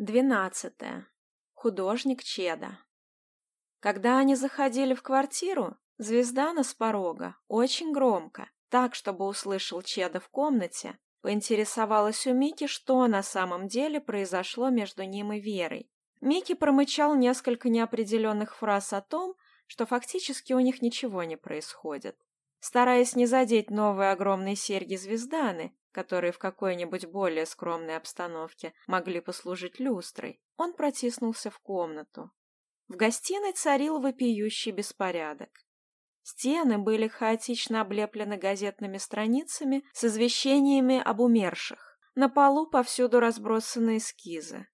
Двенадцатое. Художник Чеда. Когда они заходили в квартиру, звезда на с порога, очень громко, так, чтобы услышал Чеда в комнате, поинтересовалась у Мики, что на самом деле произошло между ним и Верой. Мики промычал несколько неопределенных фраз о том, что фактически у них ничего не происходит. Стараясь не задеть новые огромные серьги звезданы, которые в какой-нибудь более скромной обстановке могли послужить люстрой, он протиснулся в комнату. В гостиной царил вопиющий беспорядок. Стены были хаотично облеплены газетными страницами с извещениями об умерших. На полу повсюду разбросаны эскизы.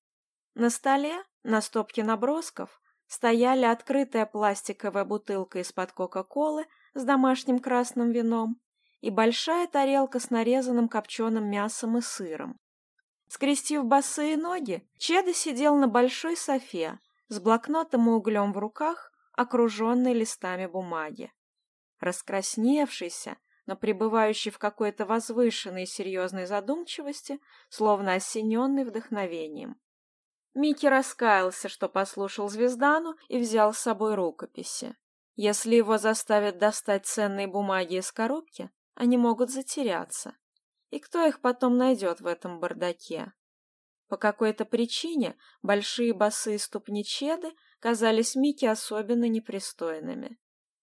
На столе, на стопке набросков, стояли открытая пластиковая бутылка из-под Кока-Колы с домашним красным вином, и большая тарелка с нарезанным копченым мясом и сыром. Скрестив босые ноги, Чеда сидел на большой софе с блокнотом и углем в руках, окруженный листами бумаги. Раскрасневшийся, но пребывающий в какой-то возвышенной и серьезной задумчивости, словно осененный вдохновением. Микки раскаялся, что послушал Звездану и взял с собой рукописи. Если его заставят достать ценные бумаги из коробки, они могут затеряться. И кто их потом найдет в этом бардаке? По какой-то причине большие босые ступни Чеды казались Мике особенно непристойными.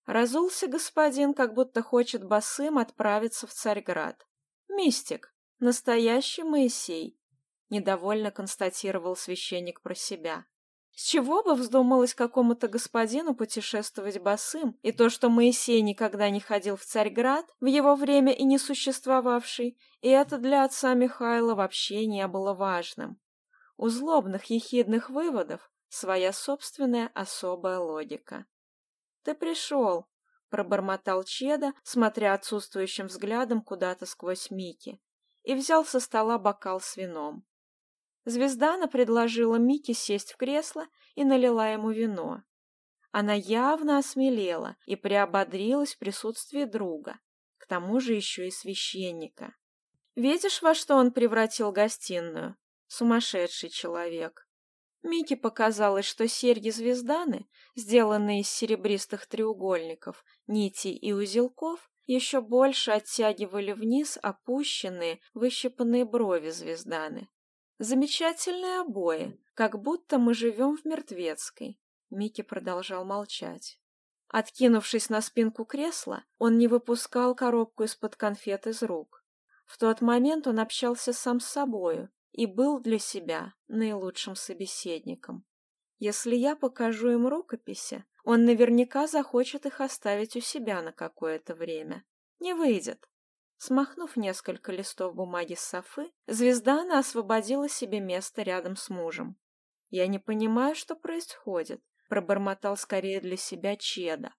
Разулся господин, как будто хочет босым отправиться в Царьград. «Мистик! Настоящий Моисей!» — недовольно констатировал священник про себя. С Чего бы вздумалось какому-то господину путешествовать босым, и то, что Моисей никогда не ходил в Царьград, в его время и не существовавший, и это для отца Михаила вообще не было важным. У злобных ехидных выводов своя собственная особая логика. «Ты пришел», — пробормотал Чеда, смотря отсутствующим взглядом куда-то сквозь Мики, и взял со стола бокал с вином. Звездана предложила Мике сесть в кресло и налила ему вино. Она явно осмелела и приободрилась в присутствии друга, к тому же еще и священника. «Видишь, во что он превратил гостиную? Сумасшедший человек!» Мике показалось, что серьги звезданы, сделанные из серебристых треугольников, нитей и узелков, еще больше оттягивали вниз опущенные, выщипанные брови звезданы. Замечательные обои, как будто мы живем в мертвецкой. Микки продолжал молчать. Откинувшись на спинку кресла, он не выпускал коробку из-под конфет из рук. В тот момент он общался сам с собою и был для себя наилучшим собеседником. Если я покажу им рукописи, он наверняка захочет их оставить у себя на какое-то время. Не выйдет. Смахнув несколько листов бумаги с Софы, Звездана освободила себе место рядом с мужем. «Я не понимаю, что происходит», — пробормотал скорее для себя Чеда.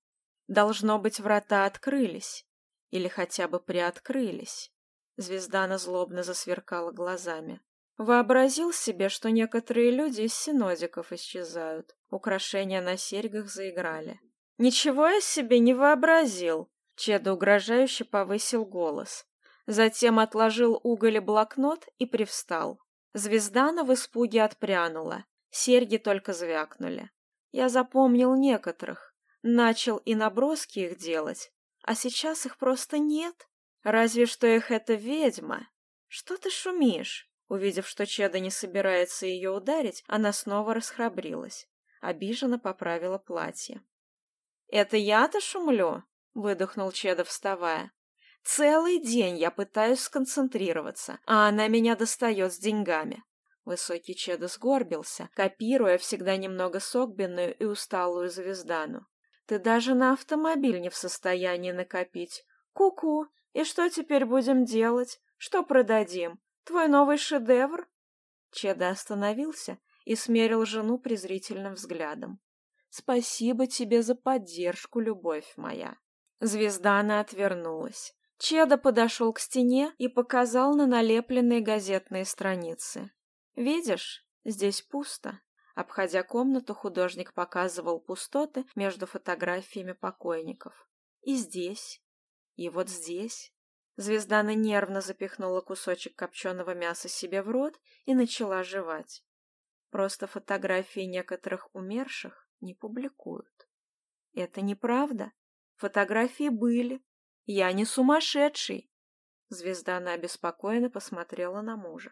«Должно быть, врата открылись. Или хотя бы приоткрылись». Звездана злобно засверкала глазами. Вообразил себе, что некоторые люди из синодиков исчезают. Украшения на серьгах заиграли. «Ничего я себе не вообразил!» Чеда угрожающе повысил голос. Затем отложил уголь и блокнот и привстал. Звездана в испуге отпрянула. Серьги только звякнули. Я запомнил некоторых. Начал и наброски их делать. А сейчас их просто нет. Разве что их эта ведьма. Что ты шумишь? Увидев, что Чеда не собирается ее ударить, она снова расхрабрилась. Обиженно поправила платье. «Это я-то шумлю?» выдохнул Чедов, вставая. «Целый день я пытаюсь сконцентрироваться, а она меня достает с деньгами». Высокий Чедо сгорбился, копируя всегда немного согбенную и усталую звездану. «Ты даже на автомобиль не в состоянии накопить. Ку-ку, и что теперь будем делать? Что продадим? Твой новый шедевр?» Чеда остановился и смерил жену презрительным взглядом. «Спасибо тебе за поддержку, любовь моя. Звездана отвернулась. Чеда подошел к стене и показал на налепленные газетные страницы. «Видишь, здесь пусто». Обходя комнату, художник показывал пустоты между фотографиями покойников. «И здесь. И вот здесь». Звездана нервно запихнула кусочек копченого мяса себе в рот и начала жевать. Просто фотографии некоторых умерших не публикуют. Это неправда, Фотографии были. Я не сумасшедший. Звезда она обеспокоенно посмотрела на мужа.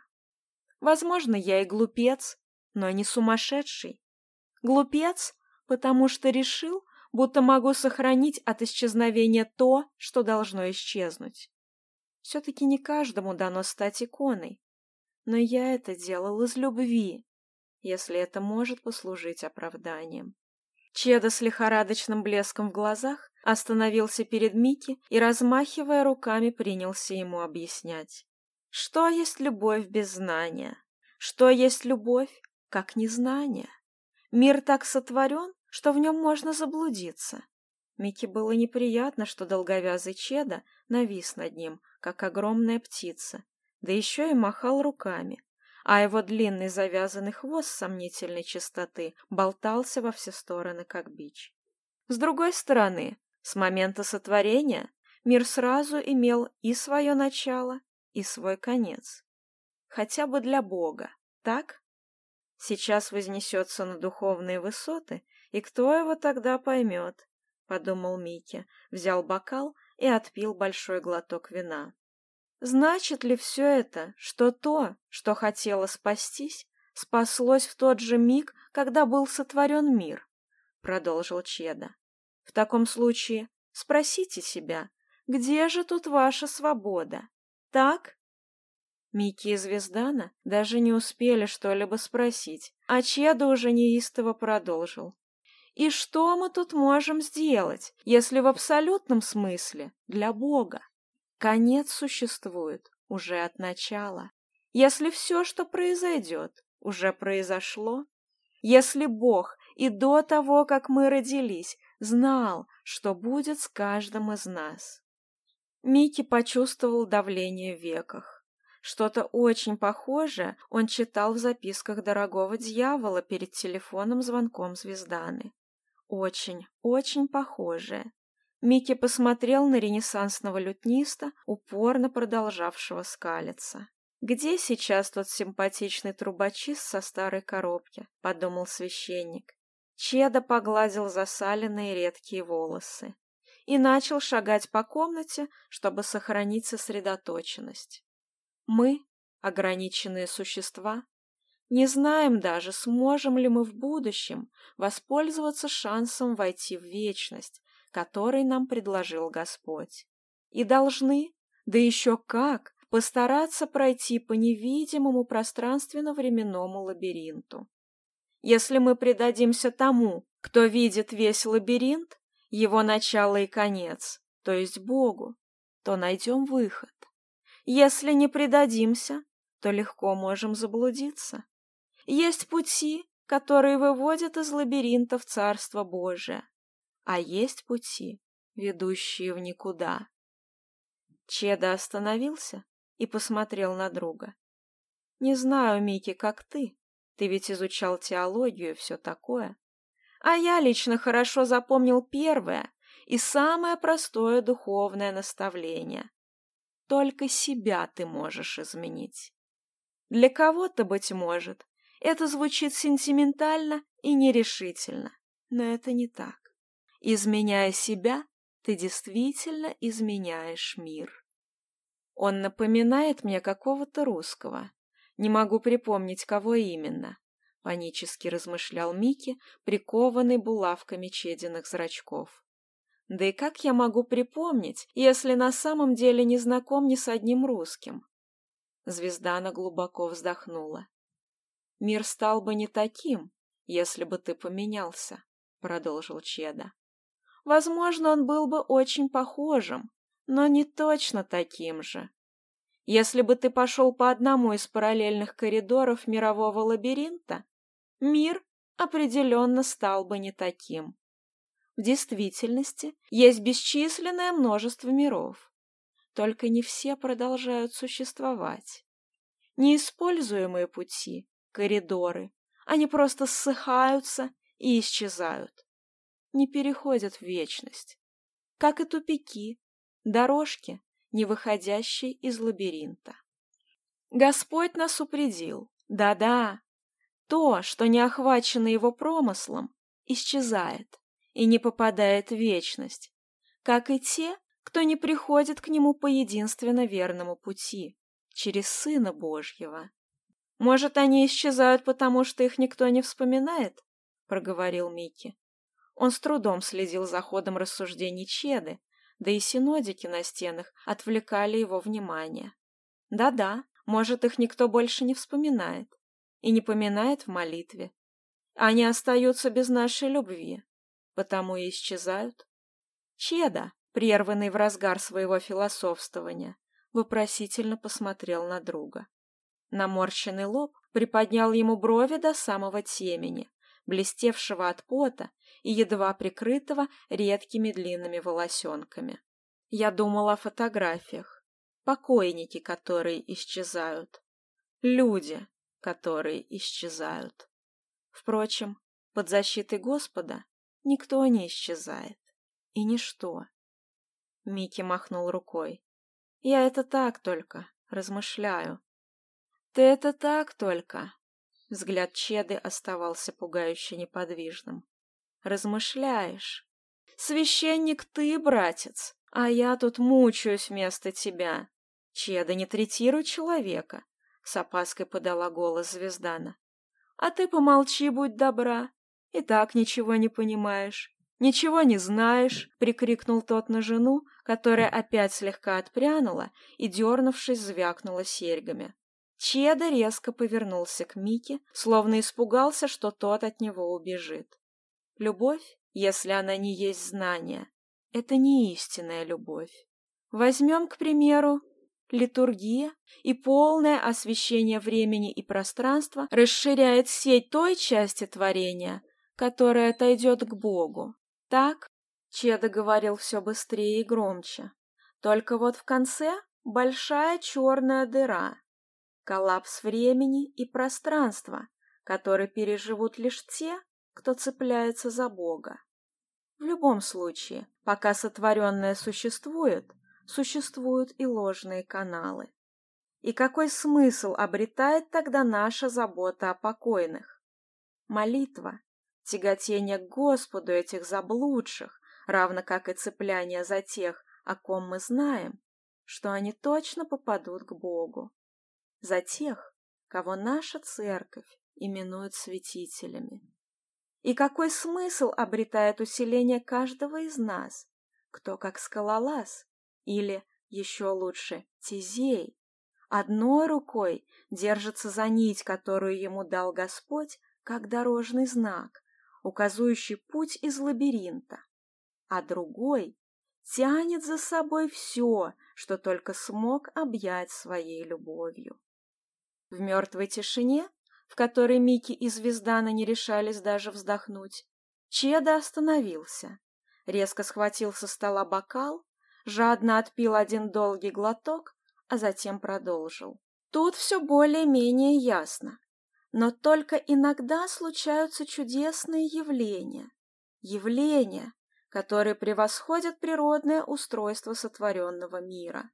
Возможно, я и глупец, но не сумасшедший. Глупец, потому что решил, будто могу сохранить от исчезновения то, что должно исчезнуть. Все-таки не каждому дано стать иконой. Но я это делал из любви, если это может послужить оправданием. Чеда с лихорадочным блеском в глазах остановился перед Микки и, размахивая руками, принялся ему объяснять. Что есть любовь без знания? Что есть любовь, как незнание? Мир так сотворен, что в нем можно заблудиться. Микки было неприятно, что долговязый Чеда навис над ним, как огромная птица, да еще и махал руками, а его длинный завязанный хвост сомнительной чистоты болтался во все стороны, как бич. С другой стороны, с момента сотворения мир сразу имел и свое начало, и свой конец. Хотя бы для Бога, так? Сейчас вознесется на духовные высоты, и кто его тогда поймет? Подумал Микки, взял бокал и отпил большой глоток вина. Значит ли все это, что то, что хотело спастись, спаслось в тот же миг, когда был сотворен мир? Продолжил Чеда. В таком случае спросите себя, где же тут ваша свобода? Так? Микки и Звездана даже не успели что-либо спросить, а Чеда уже неистово продолжил. И что мы тут можем сделать, если в абсолютном смысле для Бога? Конец существует уже от начала. Если все, что произойдет, уже произошло, если Бог и до того, как мы родились, знал, что будет с каждым из нас. Микки почувствовал давление в веках. Что-то очень похожее он читал в записках дорогого дьявола перед телефонным звонком Звезданы. Очень, очень похожее. Микки посмотрел на ренессансного лютниста, упорно продолжавшего скалиться. «Где сейчас тот симпатичный трубочист со старой коробки?» – подумал священник. Чеда погладил засаленные редкие волосы и начал шагать по комнате, чтобы сохранить сосредоточенность. Мы, ограниченные существа, не знаем даже, сможем ли мы в будущем воспользоваться шансом войти в вечность, который нам предложил Господь. И должны, да еще как, постараться пройти по невидимому пространственно-временному лабиринту. Если мы предадимся тому, кто видит весь лабиринт, его начало и конец, то есть Богу, то найдем выход. Если не предадимся, то легко можем заблудиться. Есть пути, которые выводят из лабиринта в Царство Божие, а есть пути, ведущие в никуда. Чеда остановился и посмотрел на друга. «Не знаю, Микки, как ты, ты ведь изучал теологию и все такое. А я лично хорошо запомнил первое и самое простое духовное наставление. Только себя ты можешь изменить. Для кого-то, быть может, это звучит сентиментально и нерешительно, но это не так. Изменяя себя, ты действительно изменяешь мир. Он напоминает мне какого-то русского. Не могу припомнить, кого именно. Панически размышлял Микки, прикованный булавками чединых зрачков. Да и как я могу припомнить, если на самом деле не знаком ни с одним русским? Звездана глубоко вздохнула. Мир стал бы не таким, если бы ты поменялся, продолжил Чеда. Возможно, он был бы очень похожим, но не точно таким же. Если бы ты пошел по одному из параллельных коридоров мирового лабиринта, мир определенно стал бы не таким. В действительности есть бесчисленное множество миров, только не все продолжают существовать. Неиспользуемые пути, коридоры, они просто ссыхаются и исчезают, не переходят в вечность. Как и тупики, дорожки, не выходящий из лабиринта. Господь нас упредил. Да-да. То, что не охвачено его промыслом, исчезает и не попадает в вечность, как и те, кто не приходит к нему по единственно верному пути, через Сына Божьего. Может, они исчезают, потому что их никто не вспоминает? проговорил Микки. Он с трудом следил за ходом рассуждений Чеды, да и синодики на стенах отвлекали его внимание. Да-да, может, их никто больше не вспоминает и не поминает в молитве. Они остаются без нашей любви, потому и исчезают. Чеда, прерванный в разгар своего философствования, вопросительно посмотрел на друга. Наморщенный лоб приподнял ему брови до самого темени, блестевшего от пота и едва прикрытого редкими длинными волосенками. Я думала о фотографиях, покойники, которые исчезают, люди, которые исчезают. Впрочем, под защитой Господа никто не исчезает. И ничто. Микки махнул рукой. «Я это так только, размышляю». «Ты это так только, взгляд Чеды оставался пугающе неподвижным. Размышляешь. «Священник ты, братец, а я тут мучаюсь вместо тебя. Чеда, не третируй человека!» С опаской подала голос Звездана. «А ты помолчи, будь добра. И так ничего не понимаешь. «Ничего не знаешь!» — прикрикнул тот на жену, которая опять слегка отпрянула и, дернувшись, звякнула серьгами. Чеда резко повернулся к Мике, словно испугался, что тот от него убежит. Любовь, если она не есть знание, это не истинная любовь. Возьмем, к примеру, литургия и полное освещение времени и пространства расширяет сеть той части творения, которая отойдет к Богу. Так, Чеда говорил все быстрее и громче. Только вот в конце большая черная дыра, коллапс времени и пространства, который переживут лишь те, кто цепляется за Бога. В любом случае, пока сотворенное существует, существуют и ложные каналы. И какой смысл обретает тогда наша забота о покойных? Молитва, тяготение к Господу этих заблудших, равно как и цепляние за тех, о ком мы знаем, что они точно попадут к Богу за тех, кого наша церковь именует святителями. И какой смысл обретает усиление каждого из нас, кто как скалолаз или, еще лучше, тизей, одной рукой держится за нить, которую ему дал Господь, как дорожный знак, указывающий путь из лабиринта, а другой тянет за собой все, что только смог объять своей любовью. В мертвой тишине, в которой Микки и Звездана не решались даже вздохнуть, Чеда остановился, резко схватил со стола бокал, жадно отпил один долгий глоток, а затем продолжил. Тут все более-менее ясно. Но только иногда случаются чудесные явления. Явления, которые превосходят природное устройство сотворенного мира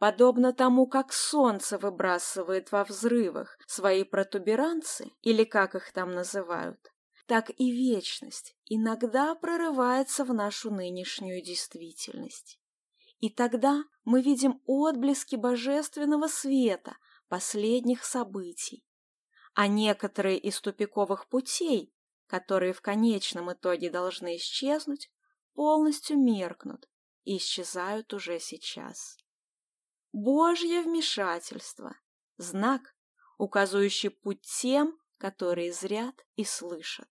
подобно тому, как солнце выбрасывает во взрывах свои протуберанцы, или как их там называют, так и вечность иногда прорывается в нашу нынешнюю действительность. И тогда мы видим отблески божественного света последних событий, а некоторые из тупиковых путей, которые в конечном итоге должны исчезнуть, полностью меркнут и исчезают уже сейчас. Божье вмешательство, знак, указывающий путь тем, которые зрят и слышат.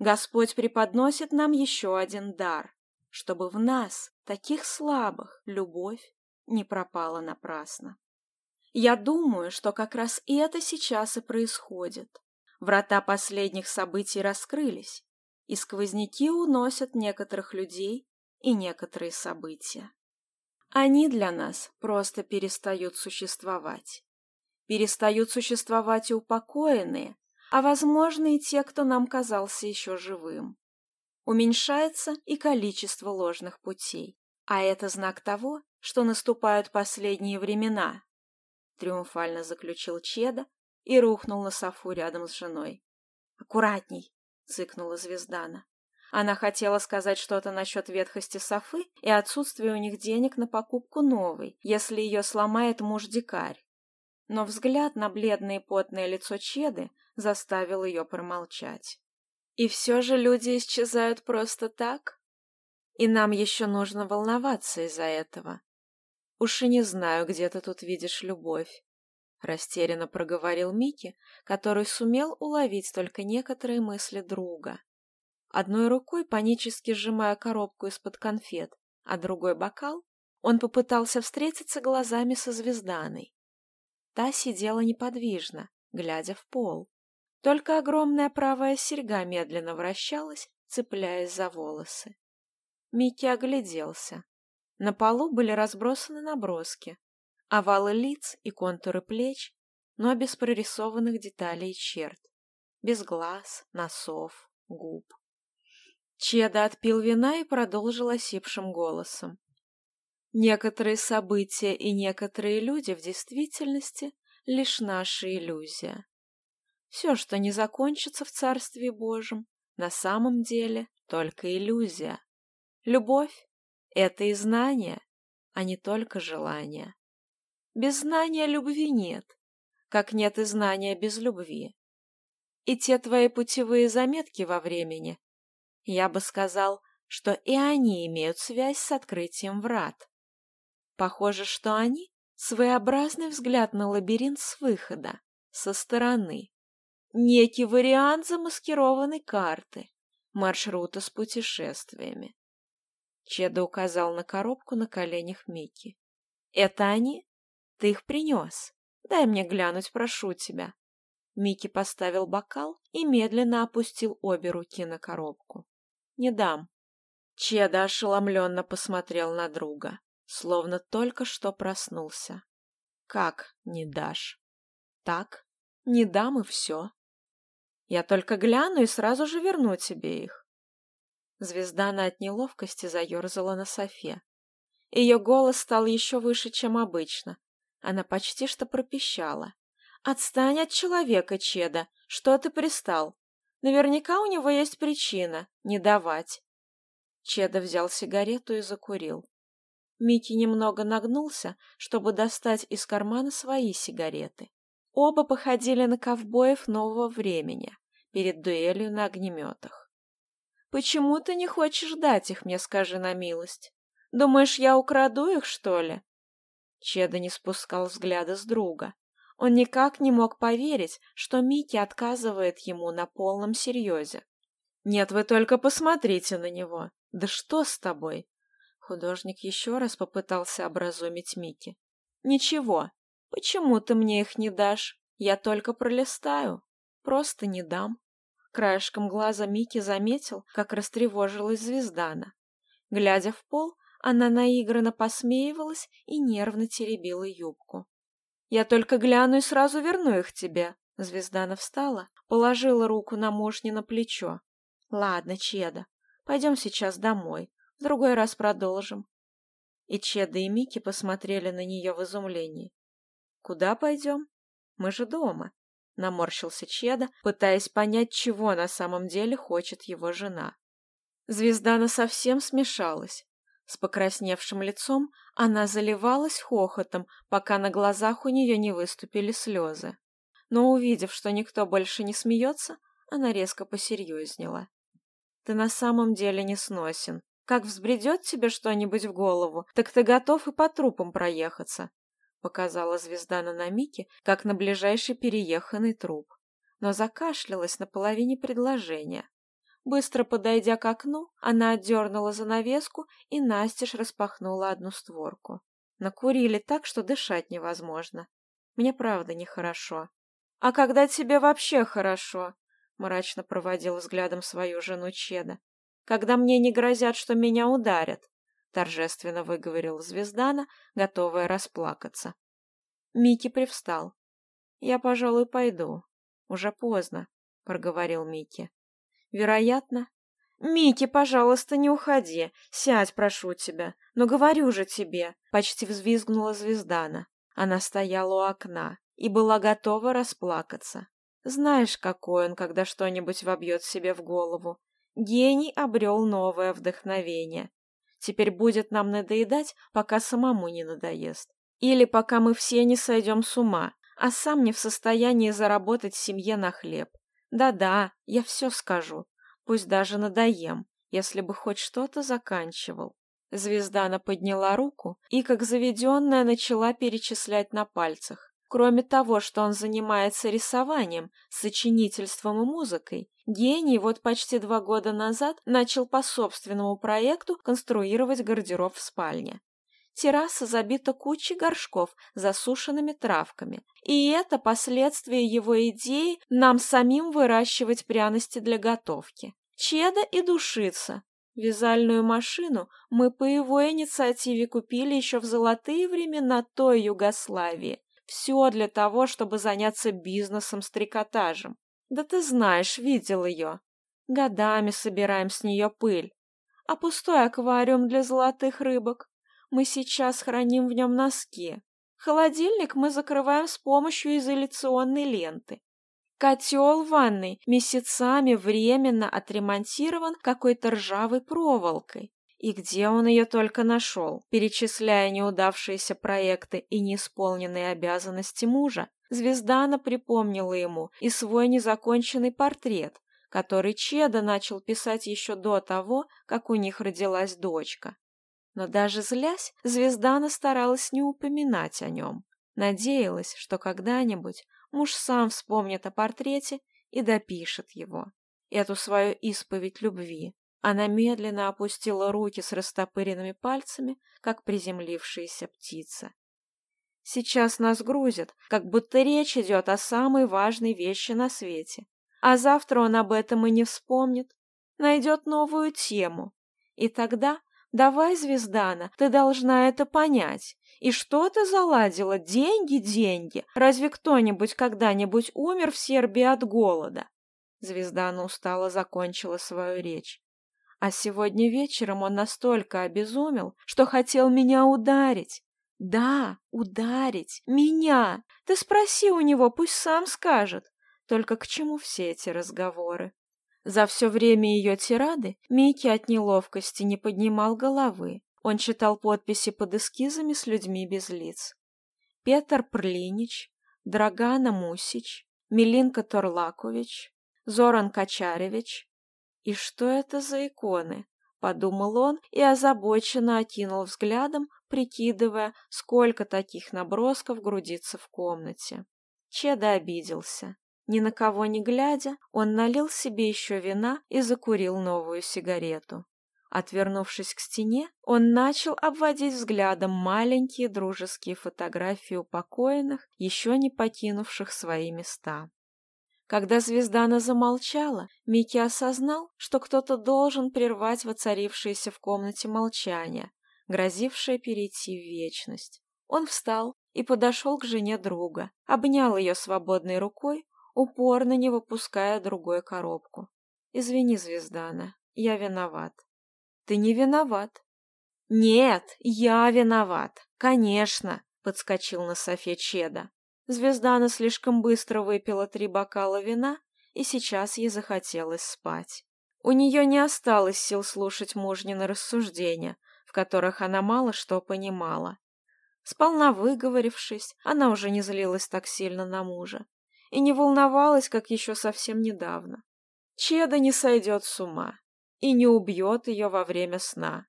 Господь преподносит нам еще один дар, чтобы в нас, таких слабых, любовь не пропала напрасно. Я думаю, что как раз и это сейчас и происходит. Врата последних событий раскрылись, и сквозняки уносят некоторых людей и некоторые события. Они для нас просто перестают существовать. Перестают существовать и упокоенные, а, возможно, и те, кто нам казался еще живым. Уменьшается и количество ложных путей. А это знак того, что наступают последние времена. Триумфально заключил Чеда и рухнул на софу рядом с женой. «Аккуратней!» — цыкнула Звездана. Она хотела сказать что-то насчет ветхости Софы и отсутствия у них денег на покупку новой, если ее сломает муж-дикарь. Но взгляд на бледное и потное лицо Чеды заставил ее промолчать. И все же люди исчезают просто так? И нам еще нужно волноваться из-за этого. Уж и не знаю, где ты тут видишь любовь. Растерянно проговорил Микки, который сумел уловить только некоторые мысли друга. Одной рукой, панически сжимая коробку из-под конфет, а другой бокал, он попытался встретиться глазами со звезданой. Та сидела неподвижно, глядя в пол. Только огромная правая серьга медленно вращалась, цепляясь за волосы. Микки огляделся. На полу были разбросаны наброски, овалы лиц и контуры плеч, но без прорисованных деталей и черт, без глаз, носов, губ. Чеда отпил вина и продолжил осипшим голосом. Некоторые события и некоторые люди в действительности лишь наша иллюзия. Все, что не закончится в Царстве Божьем, на самом деле только иллюзия. Любовь — это и знание, а не только желание. Без знания любви нет, как нет и знания без любви. И те твои путевые заметки во времени, я бы сказал, что и они имеют связь с открытием врат. Похоже, что они — своеобразный взгляд на лабиринт с выхода, со стороны. Некий вариант замаскированной карты, маршрута с путешествиями. Чеда указал на коробку на коленях Микки. «Это они? Ты их принес. Дай мне глянуть, прошу тебя». Микки поставил бокал и медленно опустил обе руки на коробку не дам». Чеда ошеломленно посмотрел на друга, словно только что проснулся. «Как не дашь?» «Так, не дам и все. Я только гляну и сразу же верну тебе их». Звезда на от неловкости заерзала на софе. Ее голос стал еще выше, чем обычно. Она почти что пропищала. «Отстань от человека, Чеда! Что ты пристал? Наверняка у него есть причина не давать. Чеда взял сигарету и закурил. Микки немного нагнулся, чтобы достать из кармана свои сигареты. Оба походили на ковбоев нового времени перед дуэлью на огнеметах. «Почему ты не хочешь дать их мне, скажи на милость? Думаешь, я украду их, что ли?» Чеда не спускал взгляда с друга. Он никак не мог поверить, что Микки отказывает ему на полном серьезе. «Нет, вы только посмотрите на него! Да что с тобой?» Художник еще раз попытался образумить Микки. «Ничего. Почему ты мне их не дашь? Я только пролистаю. Просто не дам». Краешком глаза Микки заметил, как растревожилась Звездана. Глядя в пол, она наигранно посмеивалась и нервно теребила юбку. Я только гляну и сразу верну их тебе». Звезданов встала, положила руку на мошни на плечо. «Ладно, Чеда, пойдем сейчас домой, в другой раз продолжим». И Чеда и Мики посмотрели на нее в изумлении. «Куда пойдем? Мы же дома», — наморщился Чеда, пытаясь понять, чего на самом деле хочет его жена. Звездана совсем смешалась. С покрасневшим лицом она заливалась хохотом, пока на глазах у нее не выступили слезы. Но увидев, что никто больше не смеется, она резко посерьезнела. «Ты на самом деле не сносен. Как взбредет тебе что-нибудь в голову, так ты готов и по трупам проехаться», показала звезда на Намике, как на ближайший перееханный труп. Но закашлялась на половине предложения. Быстро подойдя к окну, она отдернула занавеску и настежь распахнула одну створку. Накурили так, что дышать невозможно. Мне правда нехорошо. «А когда тебе вообще хорошо?» — мрачно проводил взглядом свою жену Чеда. «Когда мне не грозят, что меня ударят», — торжественно выговорил Звездана, готовая расплакаться. Микки привстал. «Я, пожалуй, пойду. Уже поздно», — проговорил Микки вероятно. «Микки, пожалуйста, не уходи. Сядь, прошу тебя. Но говорю же тебе!» — почти взвизгнула Звездана. Она стояла у окна и была готова расплакаться. Знаешь, какой он, когда что-нибудь вобьет себе в голову. Гений обрел новое вдохновение. Теперь будет нам надоедать, пока самому не надоест. Или пока мы все не сойдем с ума, а сам не в состоянии заработать семье на хлеб. Да-да, я все скажу. Пусть даже надоем, если бы хоть что-то заканчивал. Звездана подняла руку и, как заведенная, начала перечислять на пальцах. Кроме того, что он занимается рисованием, сочинительством и музыкой, гений вот почти два года назад начал по собственному проекту конструировать гардероб в спальне. терраса забита кучей горшков с засушенными травками. И это последствия его идеи нам самим выращивать пряности для готовки. Чеда и душица. Вязальную машину мы по его инициативе купили еще в золотые времена той Югославии. Все для того, чтобы заняться бизнесом с трикотажем. Да ты знаешь, видел ее. Годами собираем с нее пыль. А пустой аквариум для золотых рыбок мы сейчас храним в нем носки. Холодильник мы закрываем с помощью изоляционной ленты. Котел в ванной месяцами временно отремонтирован какой-то ржавой проволокой. И где он ее только нашел, перечисляя неудавшиеся проекты и неисполненные обязанности мужа, Звездана припомнила ему и свой незаконченный портрет, который Чеда начал писать еще до того, как у них родилась дочка. Но даже злясь, Звездана старалась не упоминать о нем. Надеялась, что когда-нибудь муж сам вспомнит о портрете и допишет его. Эту свою исповедь любви. Она медленно опустила руки с растопыренными пальцами, как приземлившаяся птица. Сейчас нас грузят, как будто речь идет о самой важной вещи на свете. А завтра он об этом и не вспомнит, найдет новую тему. И тогда Давай, Звездана, ты должна это понять. И что ты заладила? Деньги, деньги. Разве кто-нибудь когда-нибудь умер в Сербии от голода? Звездана устало закончила свою речь. А сегодня вечером он настолько обезумел, что хотел меня ударить. Да, ударить. Меня. Ты спроси у него, пусть сам скажет. Только к чему все эти разговоры? За все время ее тирады Микки от неловкости не поднимал головы. Он читал подписи под эскизами с людьми без лиц. Петр Прлинич, Драгана Мусич, Милинка Торлакович, Зоран Качаревич. «И что это за иконы?» — подумал он и озабоченно окинул взглядом, прикидывая, сколько таких набросков грудится в комнате. Чеда обиделся ни на кого не глядя, он налил себе еще вина и закурил новую сигарету. Отвернувшись к стене, он начал обводить взглядом маленькие дружеские фотографии упокоенных, еще не покинувших свои места. Когда Звездана замолчала, Микки осознал, что кто-то должен прервать воцарившееся в комнате молчание, грозившее перейти в вечность. Он встал и подошел к жене друга, обнял ее свободной рукой, упорно не выпуская другой коробку. «Извини, Звездана, я виноват». «Ты не виноват». «Нет, я виноват, конечно», — подскочил на Софе Чеда. Звездана слишком быстро выпила три бокала вина, и сейчас ей захотелось спать. У нее не осталось сил слушать мужнины рассуждения, в которых она мало что понимала. Сполна выговорившись, она уже не злилась так сильно на мужа и не волновалась, как еще совсем недавно. Чеда не сойдет с ума и не убьет ее во время сна.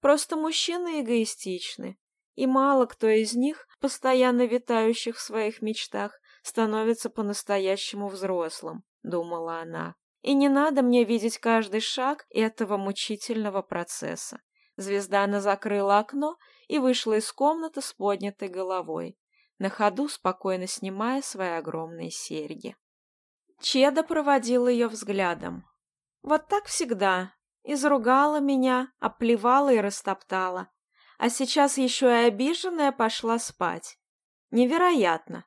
Просто мужчины эгоистичны, и мало кто из них, постоянно витающих в своих мечтах, становится по-настоящему взрослым, думала она. И не надо мне видеть каждый шаг этого мучительного процесса. Звезда она закрыла окно и вышла из комнаты с поднятой головой на ходу спокойно снимая свои огромные серьги. Чеда проводила ее взглядом. Вот так всегда. Изругала меня, оплевала и растоптала. А сейчас еще и обиженная пошла спать. Невероятно.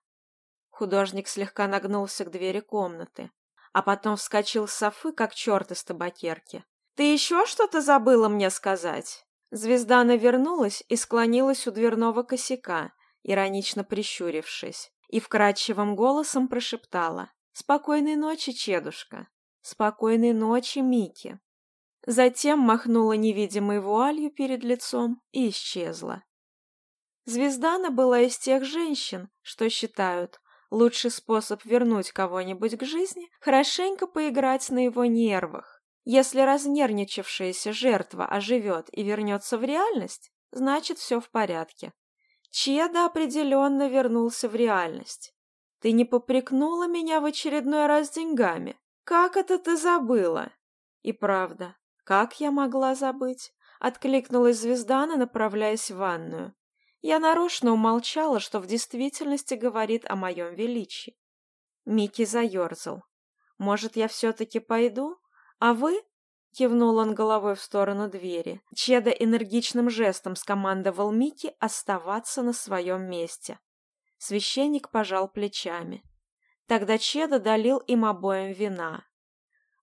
Художник слегка нагнулся к двери комнаты, а потом вскочил с софы, как черт из табакерки. «Ты еще что-то забыла мне сказать?» Звезда навернулась и склонилась у дверного косяка, иронично прищурившись, и вкрадчивым голосом прошептала «Спокойной ночи, чедушка! Спокойной ночи, Мики!» Затем махнула невидимой вуалью перед лицом и исчезла. Звездана была из тех женщин, что считают, лучший способ вернуть кого-нибудь к жизни – хорошенько поиграть на его нервах. Если разнервничавшаяся жертва оживет и вернется в реальность, значит все в порядке. Чеда определенно вернулся в реальность. «Ты не попрекнула меня в очередной раз деньгами? Как это ты забыла?» «И правда, как я могла забыть?» — откликнулась Звездана, направляясь в ванную. Я нарочно умолчала, что в действительности говорит о моем величии. Микки заерзал. «Может, я все-таки пойду? А вы, Кивнул он головой в сторону двери. Чеда энергичным жестом скомандовал Мики оставаться на своем месте. Священник пожал плечами. Тогда Чеда долил им обоим вина.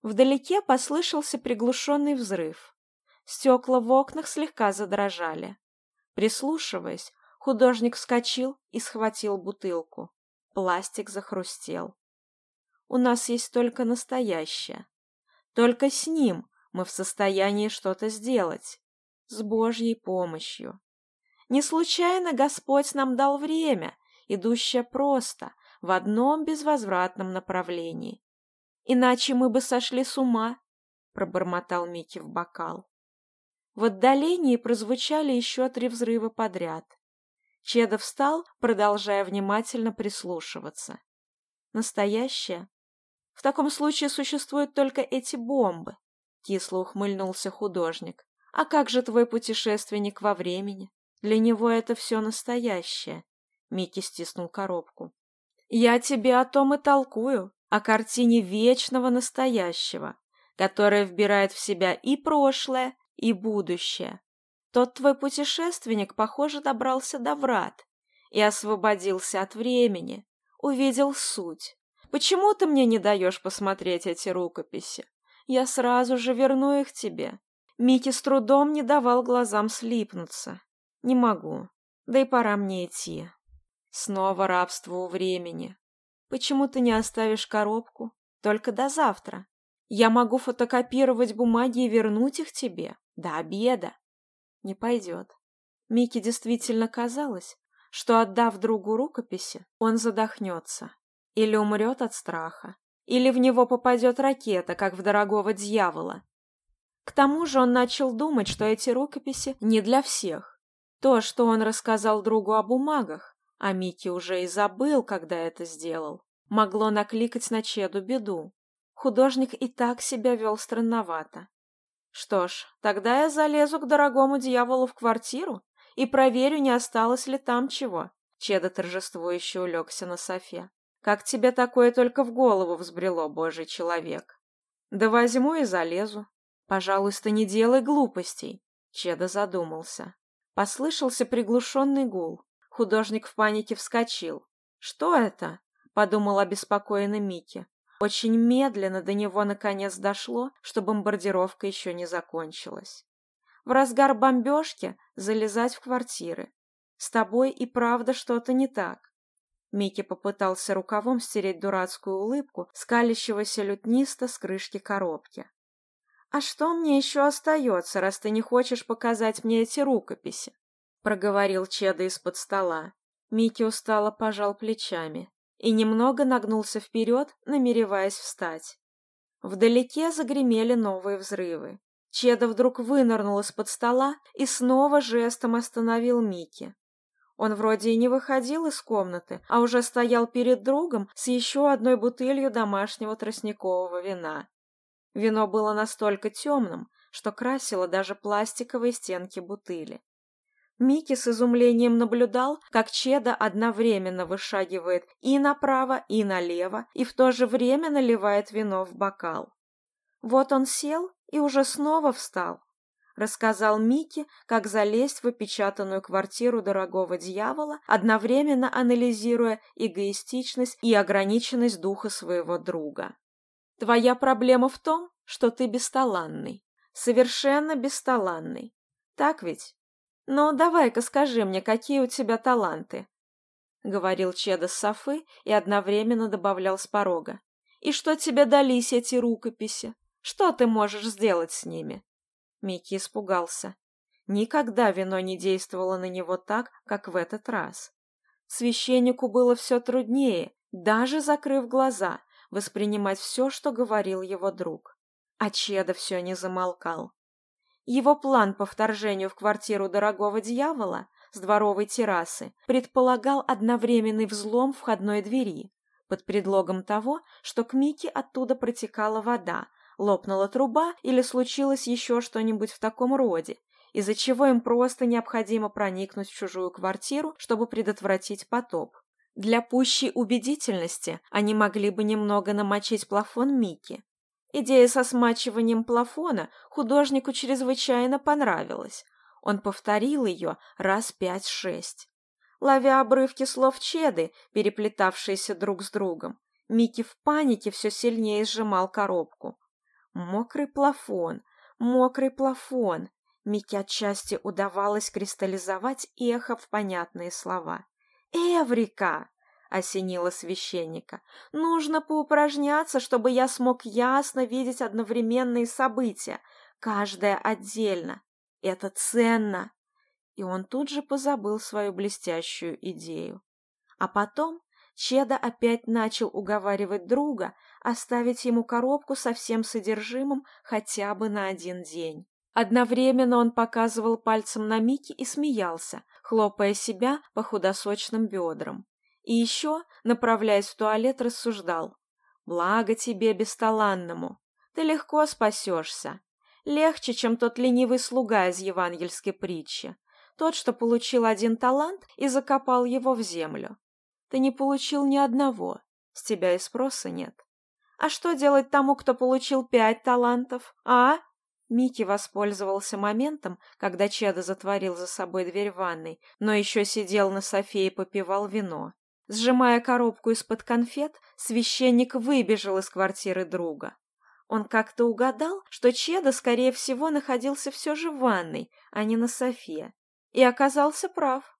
Вдалеке послышался приглушенный взрыв. Стекла в окнах слегка задрожали. Прислушиваясь, художник вскочил и схватил бутылку. Пластик захрустел. «У нас есть только настоящее. Только с ним мы в состоянии что-то сделать. С Божьей помощью. Не случайно Господь нам дал время, идущее просто, в одном безвозвратном направлении. Иначе мы бы сошли с ума, пробормотал Микки в бокал. В отдалении прозвучали еще три взрыва подряд. Чеда встал, продолжая внимательно прислушиваться. Настоящее? В таком случае существуют только эти бомбы кисло ухмыльнулся художник. «А как же твой путешественник во времени? Для него это все настоящее!» Микки стиснул коробку. «Я тебе о том и толкую, о картине вечного настоящего, которая вбирает в себя и прошлое, и будущее. Тот твой путешественник, похоже, добрался до врат и освободился от времени, увидел суть. Почему ты мне не даешь посмотреть эти рукописи? я сразу же верну их тебе. Мити с трудом не давал глазам слипнуться. Не могу. Да и пора мне идти. Снова рабство у времени. Почему ты не оставишь коробку? Только до завтра. Я могу фотокопировать бумаги и вернуть их тебе. До обеда. Не пойдет. Микки действительно казалось, что, отдав другу рукописи, он задохнется или умрет от страха или в него попадет ракета, как в дорогого дьявола. К тому же он начал думать, что эти рукописи не для всех. То, что он рассказал другу о бумагах, а Микки уже и забыл, когда это сделал, могло накликать на чеду беду. Художник и так себя вел странновато. Что ж, тогда я залезу к дорогому дьяволу в квартиру и проверю, не осталось ли там чего. Чеда торжествующе улегся на софе. Как тебе такое только в голову взбрело, божий человек? Да возьму и залезу. Пожалуйста, не делай глупостей. Чеда задумался. Послышался приглушенный гул. Художник в панике вскочил. Что это? Подумал обеспокоенный Микки. Очень медленно до него наконец дошло, что бомбардировка еще не закончилась. В разгар бомбежки залезать в квартиры. С тобой и правда что-то не так. Микки попытался рукавом стереть дурацкую улыбку, скалящегося лютниста с крышки коробки. «А что мне еще остается, раз ты не хочешь показать мне эти рукописи?» — проговорил Чеда из-под стола. Микки устало пожал плечами и немного нагнулся вперед, намереваясь встать. Вдалеке загремели новые взрывы. Чеда вдруг вынырнул из-под стола и снова жестом остановил Микки. Он вроде и не выходил из комнаты, а уже стоял перед другом с еще одной бутылью домашнего тростникового вина. Вино было настолько темным, что красило даже пластиковые стенки бутыли. Микки с изумлением наблюдал, как Чеда одновременно вышагивает и направо, и налево, и в то же время наливает вино в бокал. Вот он сел и уже снова встал, рассказал Микки, как залезть в опечатанную квартиру дорогого дьявола, одновременно анализируя эгоистичность и ограниченность духа своего друга. «Твоя проблема в том, что ты бесталанный. Совершенно бесталанный. Так ведь? Ну, давай-ка скажи мне, какие у тебя таланты?» Говорил Чеда с Софы и одновременно добавлял с порога. «И что тебе дались эти рукописи? Что ты можешь сделать с ними?» Микки испугался. Никогда вино не действовало на него так, как в этот раз. Священнику было все труднее, даже закрыв глаза, воспринимать все, что говорил его друг. А Чеда все не замолкал. Его план по вторжению в квартиру дорогого дьявола с дворовой террасы предполагал одновременный взлом входной двери, под предлогом того, что к Мике оттуда протекала вода, лопнула труба или случилось еще что-нибудь в таком роде, из-за чего им просто необходимо проникнуть в чужую квартиру, чтобы предотвратить потоп. Для пущей убедительности они могли бы немного намочить плафон Мики. Идея со смачиванием плафона художнику чрезвычайно понравилась. Он повторил ее раз пять-шесть. Ловя обрывки слов Чеды, переплетавшиеся друг с другом, Микки в панике все сильнее сжимал коробку. Мокрый плафон, мокрый плафон. Мике отчасти удавалось кристаллизовать эхо в понятные слова. «Эврика!» — осенило священника. «Нужно поупражняться, чтобы я смог ясно видеть одновременные события, каждое отдельно. Это ценно!» И он тут же позабыл свою блестящую идею. А потом Чеда опять начал уговаривать друга оставить ему коробку со всем содержимым хотя бы на один день. Одновременно он показывал пальцем на Мики и смеялся, хлопая себя по худосочным бедрам. И еще, направляясь в туалет, рассуждал. «Благо тебе, бесталанному! Ты легко спасешься! Легче, чем тот ленивый слуга из евангельской притчи, тот, что получил один талант и закопал его в землю. Ты не получил ни одного, с тебя и спроса нет. А что делать тому, кто получил пять талантов, а?» Микки воспользовался моментом, когда Чеда затворил за собой дверь ванной, но еще сидел на софе и попивал вино. Сжимая коробку из-под конфет, священник выбежал из квартиры друга. Он как-то угадал, что Чеда, скорее всего, находился все же в ванной, а не на софе. И оказался прав.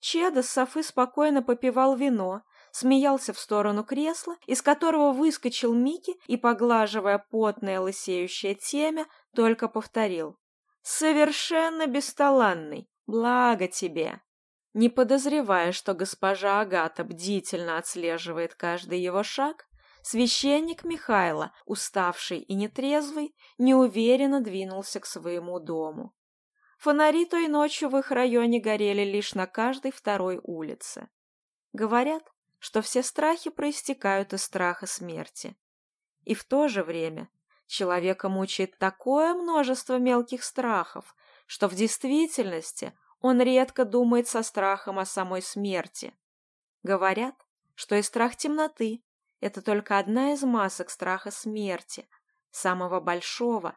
Чеда Софы спокойно попивал вино, смеялся в сторону кресла, из которого выскочил Микки и, поглаживая потное лысеющее темя, только повторил. «Совершенно бесталанный! Благо тебе!» Не подозревая, что госпожа Агата бдительно отслеживает каждый его шаг, священник Михайло, уставший и нетрезвый, неуверенно двинулся к своему дому. Фонари той ночью в их районе горели лишь на каждой второй улице. Говорят, что все страхи проистекают из страха смерти. И в то же время человека мучает такое множество мелких страхов, что в действительности он редко думает со страхом о самой смерти. Говорят, что и страх темноты – это только одна из масок страха смерти, самого большого,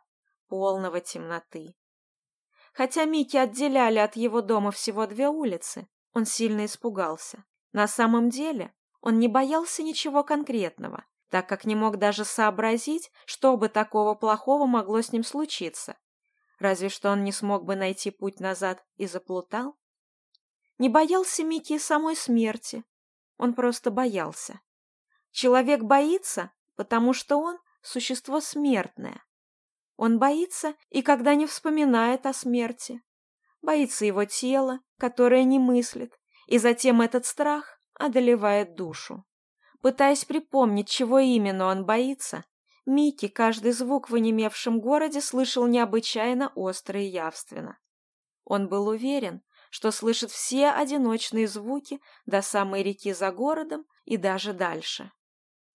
полного темноты хотя Микки отделяли от его дома всего две улицы, он сильно испугался. На самом деле он не боялся ничего конкретного, так как не мог даже сообразить, что бы такого плохого могло с ним случиться. Разве что он не смог бы найти путь назад и заплутал? Не боялся Микки самой смерти. Он просто боялся. Человек боится, потому что он – существо смертное. Он боится и когда не вспоминает о смерти. Боится его тела, которое не мыслит, и затем этот страх одолевает душу. Пытаясь припомнить, чего именно он боится, Микки каждый звук в онемевшем городе слышал необычайно остро и явственно. Он был уверен, что слышит все одиночные звуки до самой реки за городом и даже дальше.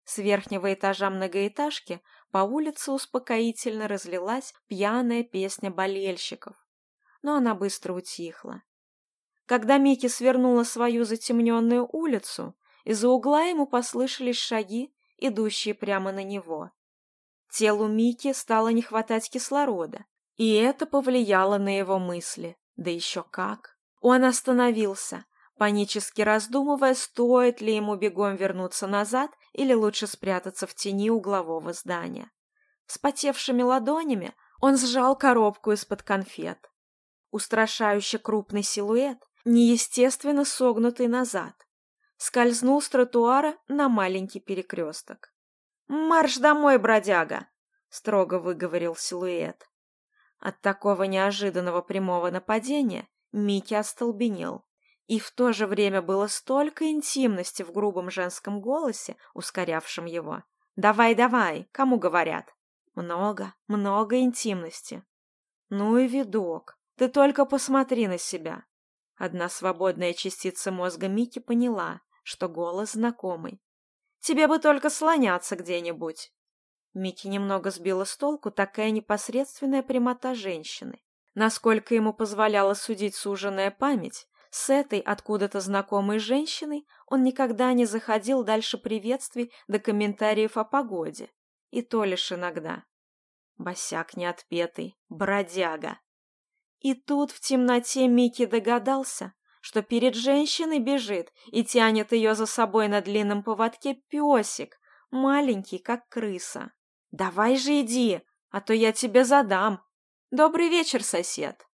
С верхнего этажа многоэтажки по улице успокоительно разлилась пьяная песня болельщиков, но она быстро утихла. Когда Микки свернула свою затемненную улицу, из-за угла ему послышались шаги, идущие прямо на него. Телу Мики стало не хватать кислорода, и это повлияло на его мысли. Да еще как! Он остановился, панически раздумывая, стоит ли ему бегом вернуться назад или лучше спрятаться в тени углового здания. Вспотевшими ладонями он сжал коробку из-под конфет. Устрашающе крупный силуэт, неестественно согнутый назад, скользнул с тротуара на маленький перекресток. «Марш домой, бродяга!» — строго выговорил силуэт. От такого неожиданного прямого нападения Микки остолбенел. И в то же время было столько интимности в грубом женском голосе, ускорявшем его. «Давай, давай!» — кому говорят? Много, много интимности. Ну и видок. Ты только посмотри на себя. Одна свободная частица мозга Мики поняла, что голос знакомый. Тебе бы только слоняться где-нибудь. Мики немного сбила с толку такая непосредственная прямота женщины. Насколько ему позволяла судить суженная память, с этой откуда-то знакомой женщиной он никогда не заходил дальше приветствий до комментариев о погоде. И то лишь иногда. Босяк неотпетый, бродяга. И тут в темноте Микки догадался, что перед женщиной бежит и тянет ее за собой на длинном поводке песик, маленький, как крыса. «Давай же иди, а то я тебе задам. Добрый вечер, сосед!»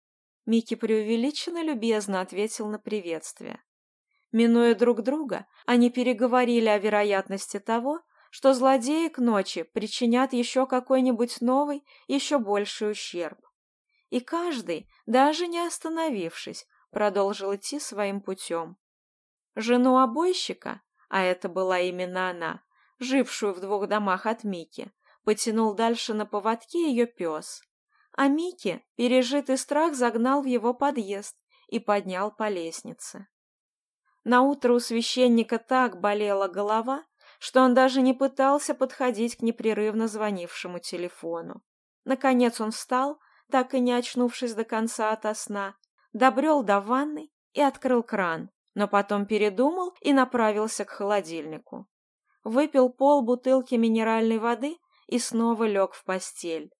Микки преувеличенно любезно ответил на приветствие. Минуя друг друга, они переговорили о вероятности того, что злодеи к ночи причинят еще какой-нибудь новый, еще больший ущерб. И каждый, даже не остановившись, продолжил идти своим путем. Жену обойщика, а это была именно она, жившую в двух домах от Мики, потянул дальше на поводке ее пес – а Микки, пережитый страх, загнал в его подъезд и поднял по лестнице. Наутро у священника так болела голова, что он даже не пытался подходить к непрерывно звонившему телефону. Наконец он встал, так и не очнувшись до конца ото сна, добрел до ванной и открыл кран, но потом передумал и направился к холодильнику. Выпил пол бутылки минеральной воды и снова лег в постель.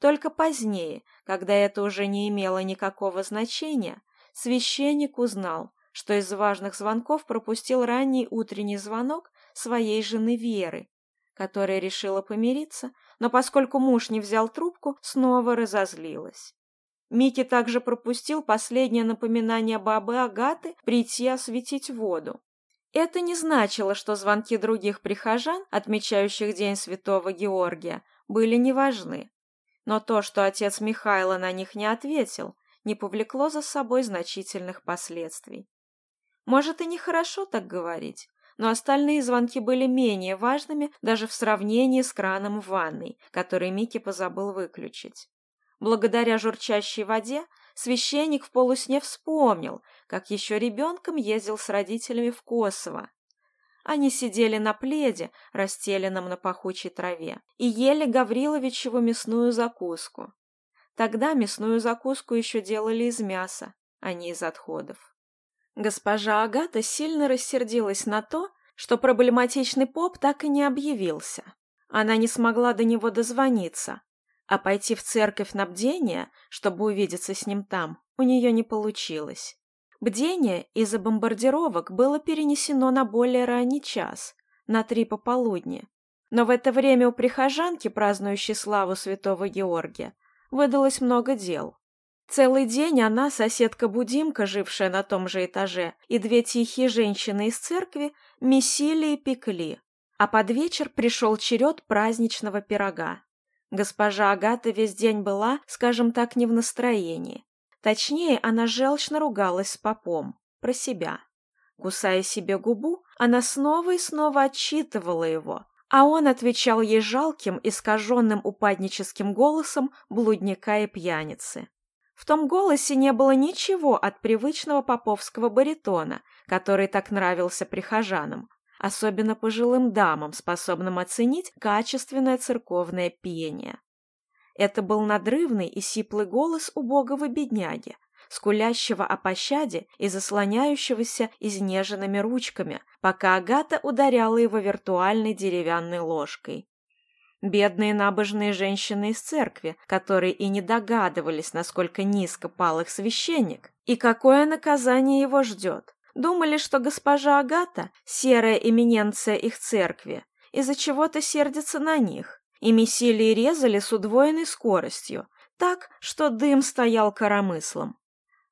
Только позднее, когда это уже не имело никакого значения, священник узнал, что из важных звонков пропустил ранний утренний звонок своей жены Веры, которая решила помириться, но поскольку муж не взял трубку, снова разозлилась. Микки также пропустил последнее напоминание бабы Агаты прийти осветить воду. Это не значило, что звонки других прихожан, отмечающих День Святого Георгия, были неважны. Но то, что отец Михайла на них не ответил, не повлекло за собой значительных последствий. Может и нехорошо так говорить, но остальные звонки были менее важными даже в сравнении с краном в ванной, который Микки позабыл выключить. Благодаря журчащей воде священник в полусне вспомнил, как еще ребенком ездил с родителями в Косово, они сидели на пледе, расстеленном на пахучей траве, и ели Гавриловичеву мясную закуску. Тогда мясную закуску еще делали из мяса, а не из отходов. Госпожа Агата сильно рассердилась на то, что проблематичный поп так и не объявился. Она не смогла до него дозвониться, а пойти в церковь на бдение, чтобы увидеться с ним там, у нее не получилось. Бдение из-за бомбардировок было перенесено на более ранний час, на три пополудни. Но в это время у прихожанки, празднующей славу святого Георгия, выдалось много дел. Целый день она, соседка-будимка, жившая на том же этаже, и две тихие женщины из церкви месили и пекли. А под вечер пришел черед праздничного пирога. Госпожа Агата весь день была, скажем так, не в настроении, Точнее, она желчно ругалась с попом, про себя. Кусая себе губу, она снова и снова отчитывала его, а он отвечал ей жалким, искаженным упадническим голосом блудника и пьяницы. В том голосе не было ничего от привычного поповского баритона, который так нравился прихожанам, особенно пожилым дамам, способным оценить качественное церковное пение. Это был надрывный и сиплый голос убогого бедняги, скулящего о пощаде и заслоняющегося изнеженными ручками, пока Агата ударяла его виртуальной деревянной ложкой. Бедные набожные женщины из церкви, которые и не догадывались, насколько низко пал их священник, и какое наказание его ждет, думали, что госпожа Агата – серая эминенция их церкви, из-за чего-то сердится на них и месили и резали с удвоенной скоростью, так, что дым стоял коромыслом.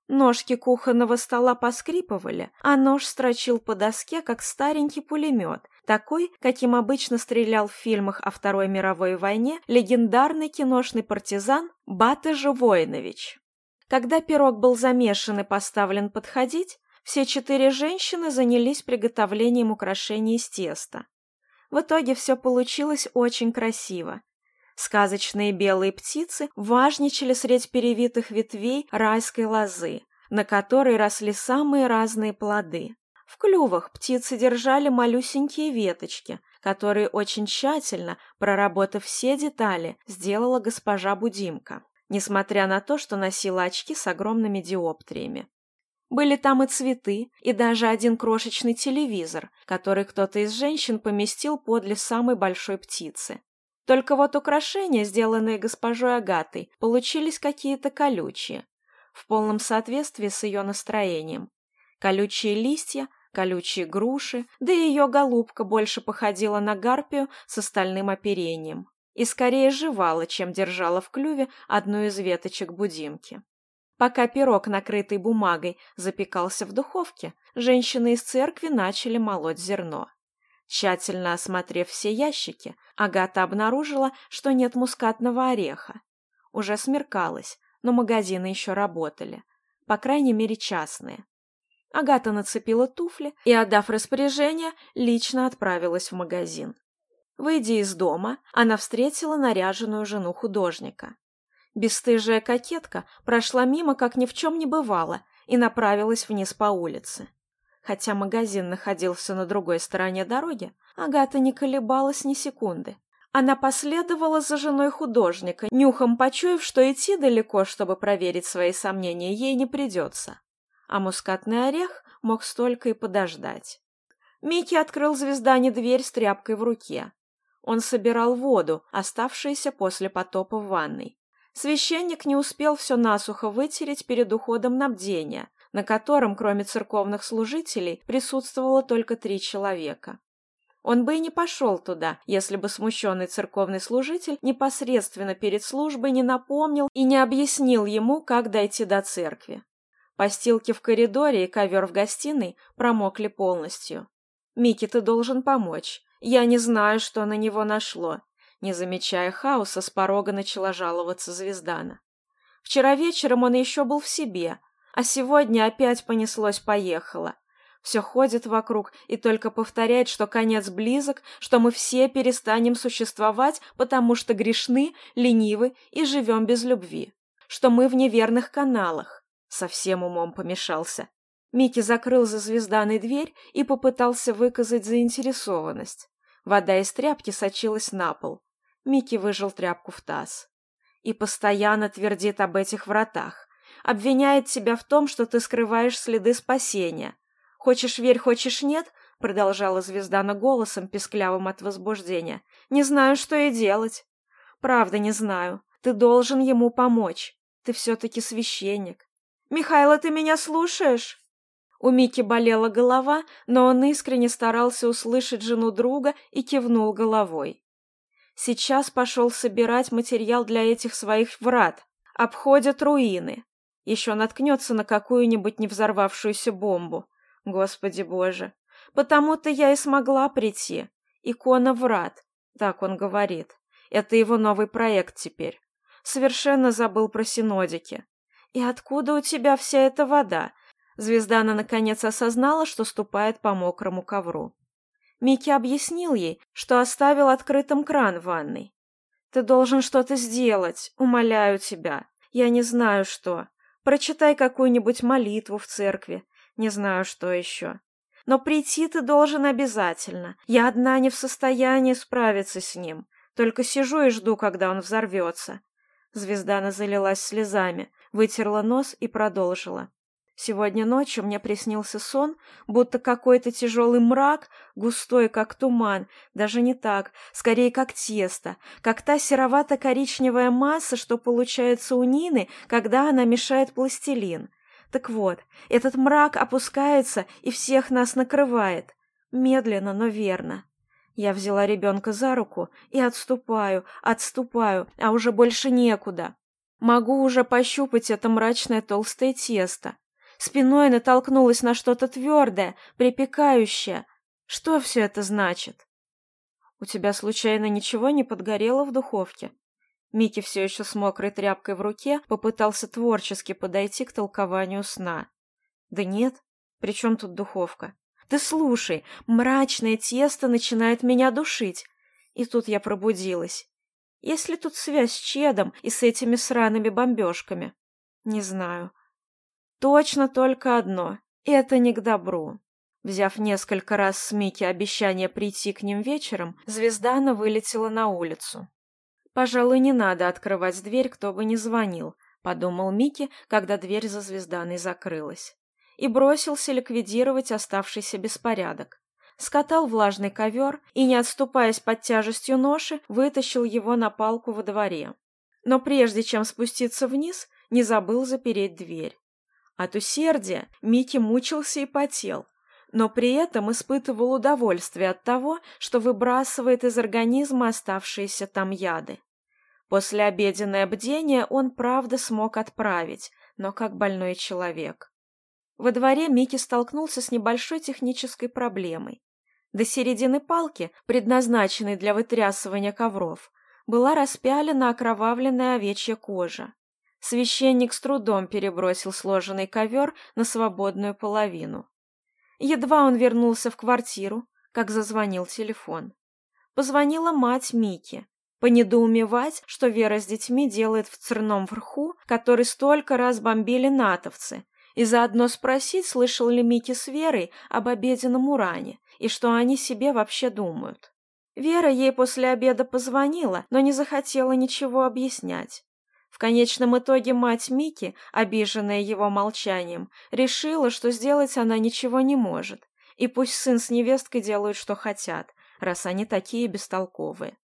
Ножки кухонного стола поскрипывали, а нож строчил по доске, как старенький пулемет, такой, каким обычно стрелял в фильмах о Второй мировой войне легендарный киношный партизан Батыжа Воинович. Когда пирог был замешан и поставлен подходить, все четыре женщины занялись приготовлением украшений из теста. В итоге все получилось очень красиво. Сказочные белые птицы важничали средь перевитых ветвей райской лозы, на которой росли самые разные плоды. В клювах птицы держали малюсенькие веточки, которые очень тщательно, проработав все детали, сделала госпожа Будимка, несмотря на то, что носила очки с огромными диоптриями. Были там и цветы, и даже один крошечный телевизор, который кто-то из женщин поместил подле самой большой птицы. Только вот украшения, сделанные госпожой Агатой, получились какие-то колючие, в полном соответствии с ее настроением. Колючие листья, колючие груши, да и ее голубка больше походила на гарпию с остальным оперением и скорее жевала, чем держала в клюве одну из веточек будимки. Пока пирог, накрытый бумагой, запекался в духовке, женщины из церкви начали молоть зерно. Тщательно осмотрев все ящики, Агата обнаружила, что нет мускатного ореха. Уже смеркалось, но магазины еще работали. По крайней мере, частные. Агата нацепила туфли и, отдав распоряжение, лично отправилась в магазин. Выйдя из дома, она встретила наряженную жену художника. Бесстыжая кокетка прошла мимо, как ни в чем не бывало, и направилась вниз по улице. Хотя магазин находился на другой стороне дороги, Агата не колебалась ни секунды. Она последовала за женой художника, нюхом почуяв, что идти далеко, чтобы проверить свои сомнения, ей не придется. А мускатный орех мог столько и подождать. Микки открыл звезда не дверь с тряпкой в руке. Он собирал воду, оставшуюся после потопа в ванной. Священник не успел все насухо вытереть перед уходом на бдение, на котором, кроме церковных служителей, присутствовало только три человека. Он бы и не пошел туда, если бы смущенный церковный служитель непосредственно перед службой не напомнил и не объяснил ему, как дойти до церкви. Постилки в коридоре и ковер в гостиной промокли полностью. «Микки, ты должен помочь. Я не знаю, что на него нашло. Не замечая хаоса, с порога начала жаловаться Звездана. Вчера вечером он еще был в себе, а сегодня опять понеслось-поехало. Все ходит вокруг и только повторяет, что конец близок, что мы все перестанем существовать, потому что грешны, ленивы и живем без любви. Что мы в неверных каналах. Совсем умом помешался. Микки закрыл за звезданой дверь и попытался выказать заинтересованность. Вода из тряпки сочилась на пол. Микки выжил тряпку в таз. И постоянно твердит об этих вратах. Обвиняет себя в том, что ты скрываешь следы спасения. Хочешь верь, хочешь нет, продолжала Звездана голосом, песклявым от возбуждения. Не знаю, что и делать. Правда, не знаю. Ты должен ему помочь. Ты все-таки священник. Михайло, ты меня слушаешь? У Мики болела голова, но он искренне старался услышать жену друга и кивнул головой. Сейчас пошел собирать материал для этих своих врат. Обходят руины. Еще наткнется на какую-нибудь невзорвавшуюся бомбу. Господи боже. Потому-то я и смогла прийти. Икона врат. Так он говорит. Это его новый проект теперь. Совершенно забыл про синодики. И откуда у тебя вся эта вода? Звездана наконец осознала, что ступает по мокрому ковру. Микки объяснил ей, что оставил открытым кран в ванной. «Ты должен что-то сделать, умоляю тебя. Я не знаю, что. Прочитай какую-нибудь молитву в церкви. Не знаю, что еще. Но прийти ты должен обязательно. Я одна не в состоянии справиться с ним. Только сижу и жду, когда он взорвется». Звезда залилась слезами, вытерла нос и продолжила. Сегодня ночью мне приснился сон, будто какой-то тяжелый мрак, густой, как туман, даже не так, скорее как тесто, как та серовато-коричневая масса, что получается у Нины, когда она мешает пластилин. Так вот, этот мрак опускается и всех нас накрывает. Медленно, но верно. Я взяла ребенка за руку и отступаю, отступаю, а уже больше некуда. Могу уже пощупать это мрачное толстое тесто. Спиной натолкнулась на что-то твердое, припекающее. Что все это значит? У тебя случайно ничего не подгорело в духовке? Микки все еще с мокрой тряпкой в руке попытался творчески подойти к толкованию сна. Да нет, при чем тут духовка? Ты слушай, мрачное тесто начинает меня душить. И тут я пробудилась. Есть ли тут связь с Чедом и с этими сраными бомбежками? Не знаю. Точно только одно — это не к добру. Взяв несколько раз с Мики обещание прийти к ним вечером, Звездана вылетела на улицу. «Пожалуй, не надо открывать дверь, кто бы ни звонил», — подумал Мики, когда дверь за Звезданой закрылась. И бросился ликвидировать оставшийся беспорядок скатал влажный ковер и, не отступаясь под тяжестью ноши, вытащил его на палку во дворе. Но прежде чем спуститься вниз, не забыл запереть дверь. От усердия Микки мучился и потел, но при этом испытывал удовольствие от того, что выбрасывает из организма оставшиеся там яды. После обеденное бдение он правда смог отправить, но как больной человек. Во дворе Микки столкнулся с небольшой технической проблемой. До середины палки, предназначенной для вытрясывания ковров, была распялена окровавленная овечья кожа. Священник с трудом перебросил сложенный ковер на свободную половину. Едва он вернулся в квартиру, как зазвонил телефон. Позвонила мать Мики, понедоумевать, что Вера с детьми делает в Церном Верху, который столько раз бомбили натовцы, и заодно спросить, слышал ли Мики с Верой об обеденном уране и что они себе вообще думают. Вера ей после обеда позвонила, но не захотела ничего объяснять. В конечном итоге мать Мики, обиженная его молчанием, решила, что сделать она ничего не может, и пусть сын с невесткой делают, что хотят, раз они такие бестолковые.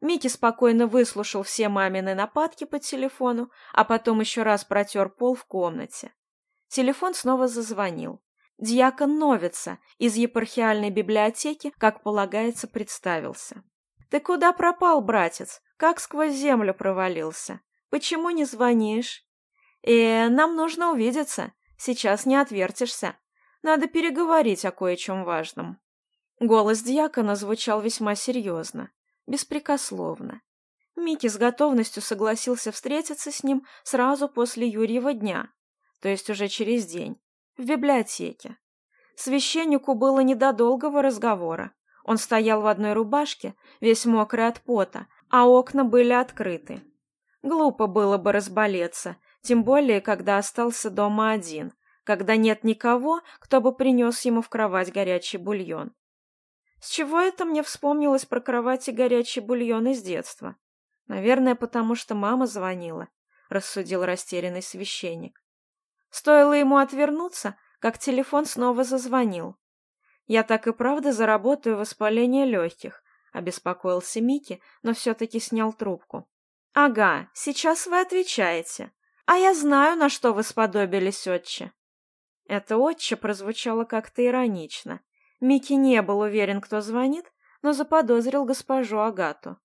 Мики спокойно выслушал все мамины нападки по телефону, а потом еще раз протер пол в комнате. Телефон снова зазвонил. Дьякон Новица из епархиальной библиотеки, как полагается, представился. «Ты куда пропал, братец? Как сквозь землю провалился?» Почему не звонишь? Э, нам нужно увидеться. Сейчас не отвертишься. Надо переговорить о кое-чем важном. Голос Диакона звучал весьма серьезно, беспрекословно. Микки с готовностью согласился встретиться с ним сразу после Юрьева дня, то есть уже через день, в библиотеке. Священнику было не до долгого разговора. Он стоял в одной рубашке, весь мокрый от пота, а окна были открыты. Глупо было бы разболеться, тем более, когда остался дома один, когда нет никого, кто бы принес ему в кровать горячий бульон. С чего это мне вспомнилось про кровать и горячий бульон из детства? Наверное, потому что мама звонила, рассудил растерянный священник. Стоило ему отвернуться, как телефон снова зазвонил. Я так и правда заработаю воспаление легких, обеспокоился Микки, но все-таки снял трубку. «Ага, сейчас вы отвечаете. А я знаю, на что вы сподобились, отче». Это «отче» прозвучало как-то иронично. Микки не был уверен, кто звонит, но заподозрил госпожу Агату.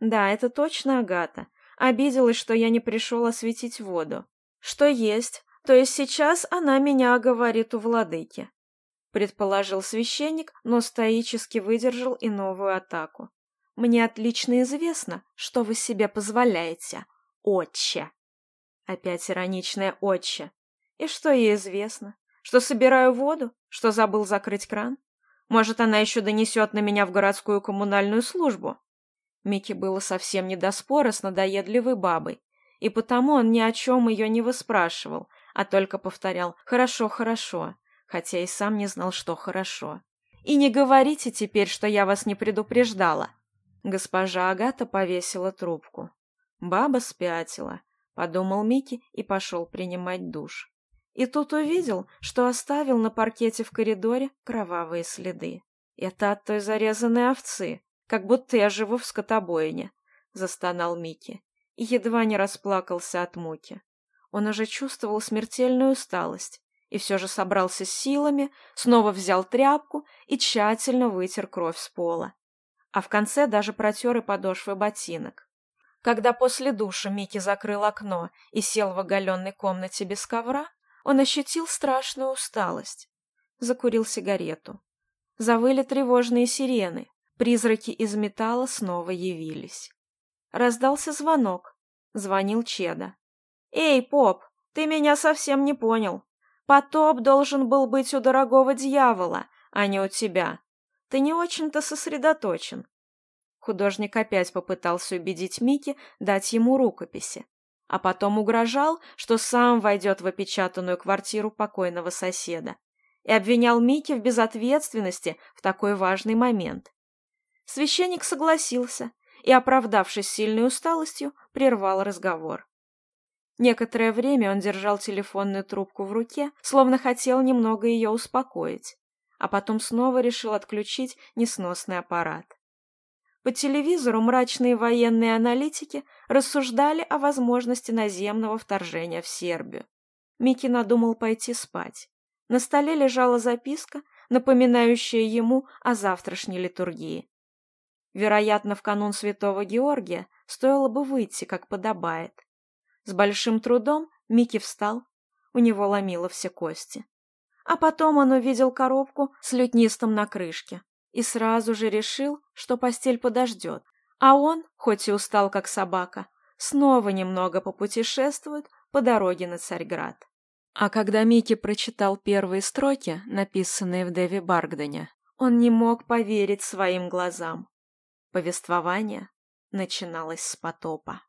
«Да, это точно Агата. Обиделась, что я не пришел осветить воду. Что есть, то есть сейчас она меня оговорит у владыки», — предположил священник, но стоически выдержал и новую атаку. Мне отлично известно, что вы себе позволяете, отче. Опять ироничное отче. И что ей известно? Что собираю воду? Что забыл закрыть кран? Может, она еще донесет на меня в городскую коммунальную службу? Микки было совсем не до спора с надоедливой бабой, и потому он ни о чем ее не выспрашивал, а только повторял «хорошо, хорошо», хотя и сам не знал, что «хорошо». «И не говорите теперь, что я вас не предупреждала. Госпожа Агата повесила трубку. Баба спятила, подумал Микки и пошел принимать душ. И тут увидел, что оставил на паркете в коридоре кровавые следы. Это от той зарезанной овцы, как будто я живу в скотобойне, застонал Микки и едва не расплакался от муки. Он уже чувствовал смертельную усталость и все же собрался с силами, снова взял тряпку и тщательно вытер кровь с пола а в конце даже протер и подошвы ботинок. Когда после душа Микки закрыл окно и сел в оголенной комнате без ковра, он ощутил страшную усталость. Закурил сигарету. Завыли тревожные сирены. Призраки из металла снова явились. Раздался звонок. Звонил Чеда. «Эй, поп, ты меня совсем не понял. Потоп должен был быть у дорогого дьявола, а не у тебя ты не очень-то сосредоточен». Художник опять попытался убедить Мики дать ему рукописи, а потом угрожал, что сам войдет в опечатанную квартиру покойного соседа, и обвинял Мики в безответственности в такой важный момент. Священник согласился и, оправдавшись сильной усталостью, прервал разговор. Некоторое время он держал телефонную трубку в руке, словно хотел немного ее успокоить. а потом снова решил отключить несносный аппарат. По телевизору мрачные военные аналитики рассуждали о возможности наземного вторжения в Сербию. Микки надумал пойти спать. На столе лежала записка, напоминающая ему о завтрашней литургии. Вероятно, в канун Святого Георгия стоило бы выйти, как подобает. С большим трудом Микки встал, у него ломило все кости. А потом он увидел коробку с лютнистом на крышке и сразу же решил, что постель подождет, а он, хоть и устал как собака, снова немного попутешествует по дороге на Царьград. А когда Микки прочитал первые строки, написанные в Дэви Баргдене, он не мог поверить своим глазам. Повествование начиналось с потопа.